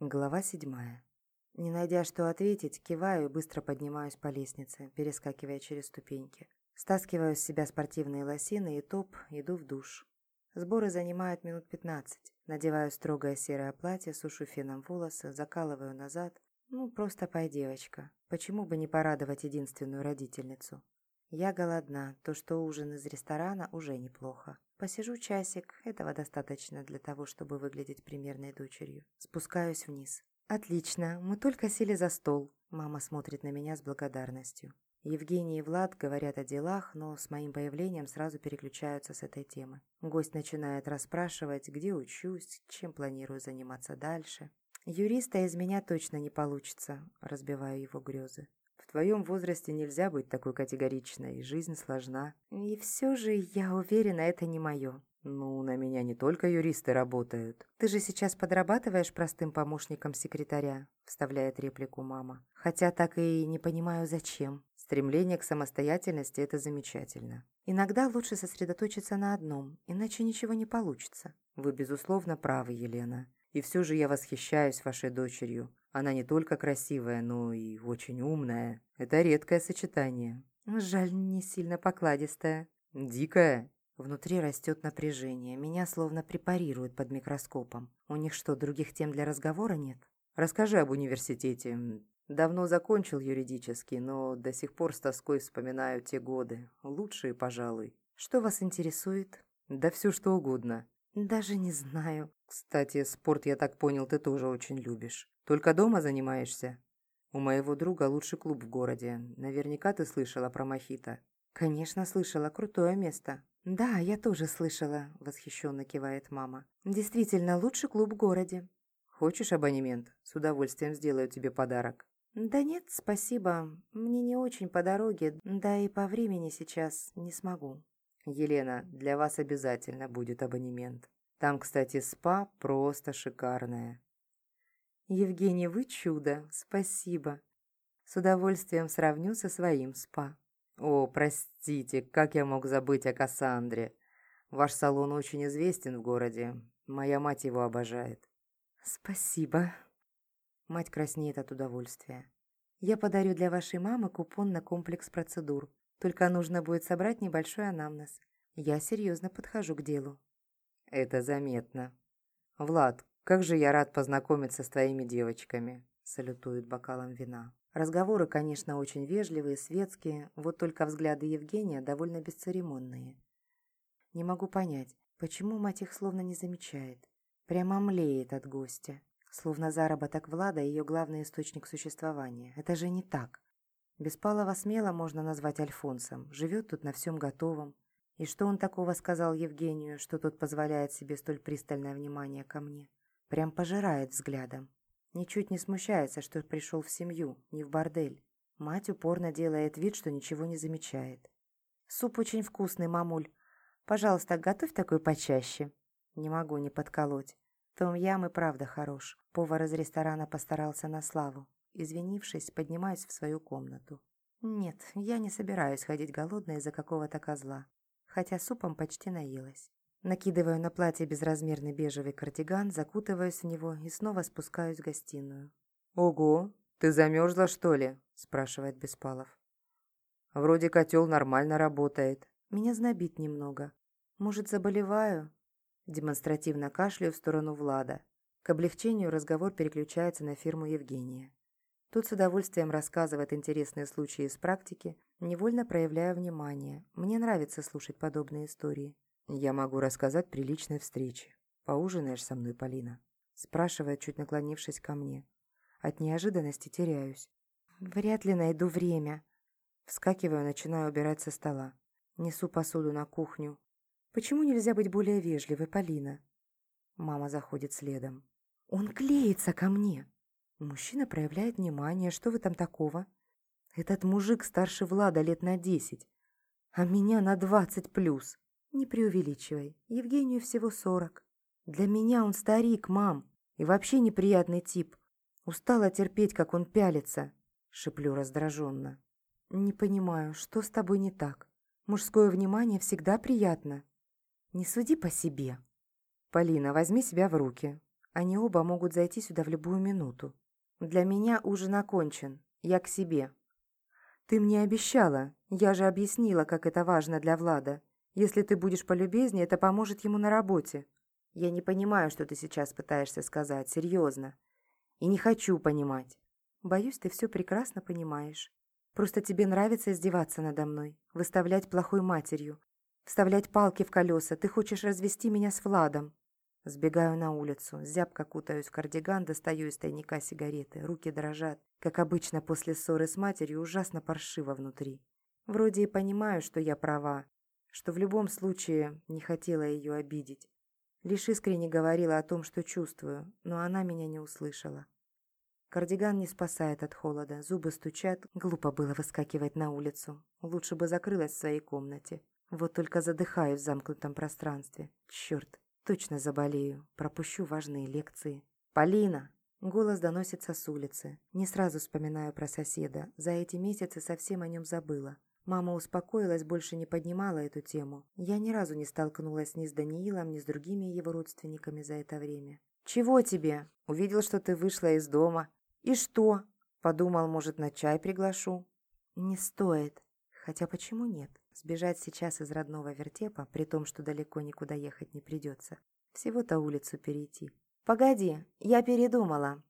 Глава седьмая. Не найдя что ответить, киваю и быстро поднимаюсь по лестнице, перескакивая через ступеньки. Стаскиваю с себя спортивные лосины и топ, иду в душ. Сборы занимают минут пятнадцать. Надеваю строгое серое платье, сушу феном волосы, закалываю назад. Ну, просто пой, девочка. Почему бы не порадовать единственную родительницу? Я голодна, то, что ужин из ресторана, уже неплохо. Посижу часик, этого достаточно для того, чтобы выглядеть примерной дочерью. Спускаюсь вниз. «Отлично, мы только сели за стол». Мама смотрит на меня с благодарностью. Евгений и Влад говорят о делах, но с моим появлением сразу переключаются с этой темы. Гость начинает расспрашивать, где учусь, чем планирую заниматься дальше. Юриста из меня точно не получится, разбиваю его грезы. В твоем возрасте нельзя быть такой категоричной, жизнь сложна. И все же, я уверена, это не мое. Ну, на меня не только юристы работают. Ты же сейчас подрабатываешь простым помощником секретаря, вставляет реплику мама. Хотя так и не понимаю, зачем. Стремление к самостоятельности – это замечательно. Иногда лучше сосредоточиться на одном, иначе ничего не получится. Вы, безусловно, правы, Елена. И все же я восхищаюсь вашей дочерью. Она не только красивая, но и очень умная. Это редкое сочетание. Жаль, не сильно покладистая. Дикая. Внутри растет напряжение. Меня словно препарируют под микроскопом. У них что, других тем для разговора нет? Расскажи об университете. Давно закончил юридический, но до сих пор с тоской вспоминаю те годы. Лучшие, пожалуй. Что вас интересует? Да все что угодно. Даже не знаю. Кстати, спорт, я так понял, ты тоже очень любишь. Только дома занимаешься? У моего друга лучший клуб в городе. Наверняка ты слышала про Мохито. Конечно, слышала. Крутое место. Да, я тоже слышала, восхищенно кивает мама. Действительно, лучший клуб в городе. Хочешь абонемент? С удовольствием сделаю тебе подарок. Да нет, спасибо. Мне не очень по дороге, да и по времени сейчас не смогу. Елена, для вас обязательно будет абонемент. Там, кстати, спа просто шикарное. «Евгений, вы чудо! Спасибо!» С удовольствием сравню со своим спа. «О, простите, как я мог забыть о Кассандре? Ваш салон очень известен в городе. Моя мать его обожает». «Спасибо». Мать краснеет от удовольствия. «Я подарю для вашей мамы купон на комплекс процедур. Только нужно будет собрать небольшой анамнез. Я серьезно подхожу к делу». «Это заметно. Влад, «Как же я рад познакомиться с твоими девочками», – салютует бокалом вина. Разговоры, конечно, очень вежливые, светские, вот только взгляды Евгения довольно бесцеремонные. Не могу понять, почему мать их словно не замечает. Прямо млеет от гостя. Словно заработок Влада – ее главный источник существования. Это же не так. Беспалова смело можно назвать Альфонсом. Живет тут на всем готовом. И что он такого сказал Евгению, что тот позволяет себе столь пристальное внимание ко мне? Прям пожирает взглядом. Ничуть не смущается, что пришел в семью, не в бордель. Мать упорно делает вид, что ничего не замечает. «Суп очень вкусный, мамуль. Пожалуйста, готовь такой почаще». Не могу не подколоть. Том Ям и правда хорош. Повар из ресторана постарался на славу. Извинившись, поднимаюсь в свою комнату. Нет, я не собираюсь ходить голодной из-за какого-то козла. Хотя супом почти наелась. Накидываю на платье безразмерный бежевый кардиган, закутываюсь в него и снова спускаюсь в гостиную. «Ого, ты замерзла, что ли?» – спрашивает Беспалов. «Вроде котел нормально работает». «Меня знобит немного. Может, заболеваю?» Демонстративно кашляю в сторону Влада. К облегчению разговор переключается на фирму Евгения. Тут с удовольствием рассказывает интересные случаи из практики, невольно проявляя внимание. Мне нравится слушать подобные истории. «Я могу рассказать при личной встрече. Поужинаешь со мной, Полина?» Спрашивает, чуть наклонившись ко мне. От неожиданности теряюсь. «Вряд ли найду время». Вскакиваю, начинаю убирать со стола. Несу посуду на кухню. «Почему нельзя быть более вежливой, Полина?» Мама заходит следом. «Он клеится ко мне!» Мужчина проявляет внимание. Что вы там такого? Этот мужик старше Влада лет на десять, а меня на двадцать плюс. Не преувеличивай. Евгению всего сорок. Для меня он старик, мам. И вообще неприятный тип. Устала терпеть, как он пялится. Шиплю раздраженно. Не понимаю, что с тобой не так? Мужское внимание всегда приятно. Не суди по себе. Полина, возьми себя в руки. Они оба могут зайти сюда в любую минуту. Для меня ужин окончен. Я к себе. Ты мне обещала. Я же объяснила, как это важно для Влада. Если ты будешь полюбезнее, это поможет ему на работе. Я не понимаю, что ты сейчас пытаешься сказать. Серьезно. И не хочу понимать. Боюсь, ты все прекрасно понимаешь. Просто тебе нравится издеваться надо мной, выставлять плохой матерью, вставлять палки в колеса. Ты хочешь развести меня с Владом. Сбегаю на улицу, зябко кутаюсь в кардиган, достаю из тайника сигареты. Руки дрожат. Как обычно после ссоры с матерью, ужасно паршиво внутри. Вроде и понимаю, что я права, что в любом случае не хотела ее обидеть. Лишь искренне говорила о том, что чувствую, но она меня не услышала. Кардиган не спасает от холода, зубы стучат, глупо было выскакивать на улицу. Лучше бы закрылась в своей комнате. Вот только задыхаюсь в замкнутом пространстве. Черт, точно заболею, пропущу важные лекции. «Полина!» Голос доносится с улицы. Не сразу вспоминаю про соседа. За эти месяцы совсем о нем забыла. Мама успокоилась, больше не поднимала эту тему. Я ни разу не столкнулась ни с Даниилом, ни с другими его родственниками за это время. «Чего тебе?» «Увидел, что ты вышла из дома». «И что?» «Подумал, может, на чай приглашу». «Не стоит. Хотя почему нет? Сбежать сейчас из родного вертепа, при том, что далеко никуда ехать не придется. Всего-то улицу перейти. «Погоди, я передумала.